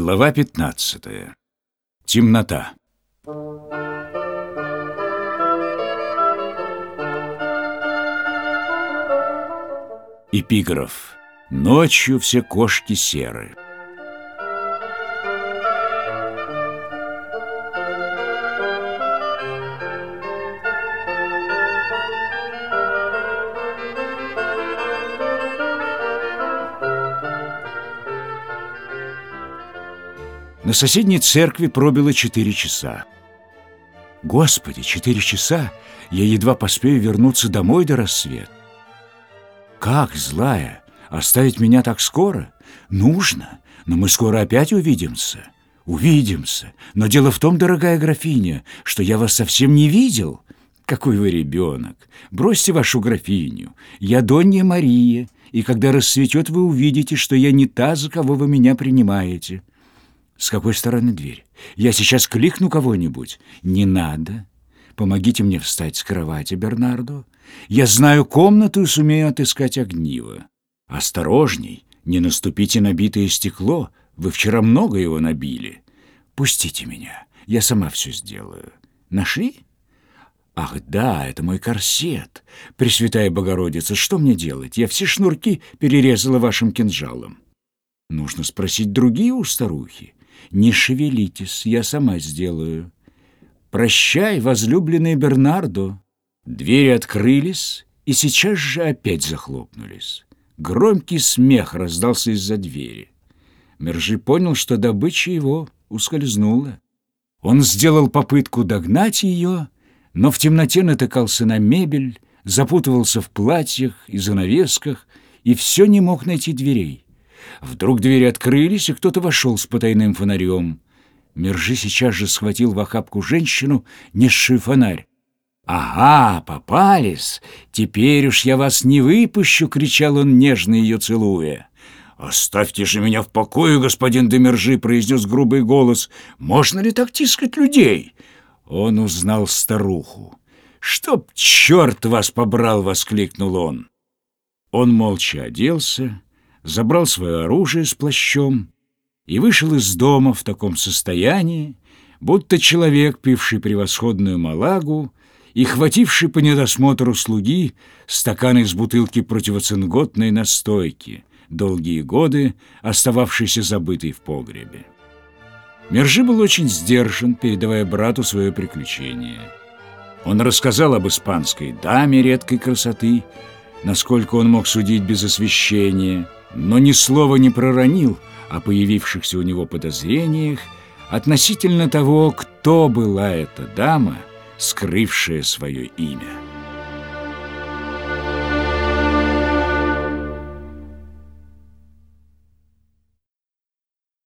Глава 15. Темнота. Эпиграф. Ночью все кошки серы. На соседней церкви пробило четыре часа. Господи, четыре часа! Я едва поспею вернуться домой до рассвета. Как, злая, оставить меня так скоро? Нужно, но мы скоро опять увидимся. Увидимся. Но дело в том, дорогая графиня, что я вас совсем не видел. Какой вы ребенок! Бросьте вашу графиню. Я Донья Мария, и когда рассветет, вы увидите, что я не та, за кого вы меня принимаете. С какой стороны дверь? Я сейчас кликну кого-нибудь. Не надо. Помогите мне встать с кровати, Бернардо. Я знаю комнату и сумею отыскать огниво. Осторожней, не наступите на битое стекло. Вы вчера много его набили. Пустите меня, я сама все сделаю. Нашли? Ах, да, это мой корсет. Пресвятая Богородица, что мне делать? Я все шнурки перерезала вашим кинжалом. Нужно спросить другие у старухи. Не шевелитесь, я сама сделаю. Прощай, возлюбленный Бернардо. Двери открылись и сейчас же опять захлопнулись. Громкий смех раздался из-за двери. Мержи понял, что добыча его ускользнула. Он сделал попытку догнать ее, но в темноте натыкался на мебель, запутывался в платьях и занавесках и все не мог найти дверей. Вдруг двери открылись, и кто-то вошел с потайным фонарем. Мержи сейчас же схватил в охапку женщину, несшую фонарь. «Ага, попались! Теперь уж я вас не выпущу!» — кричал он, нежно ее целуя. «Оставьте же меня в покое, господин Демержи!» — произнес грубый голос. «Можно ли так тискать людей?» Он узнал старуху. «Чтоб черт вас побрал!» — воскликнул он. Он молча оделся забрал свое оружие с плащом и вышел из дома в таком состоянии, будто человек, пивший превосходную малагу и хвативший по недосмотру слуги стакан из бутылки противоцинготной настойки, долгие годы остававшийся забытый в погребе. Мержи был очень сдержан, передавая брату свое приключение. Он рассказал об испанской даме редкой красоты, насколько он мог судить без освещения – но ни слова не проронил о появившихся у него подозрениях относительно того, кто была эта дама, скрывшая свое имя.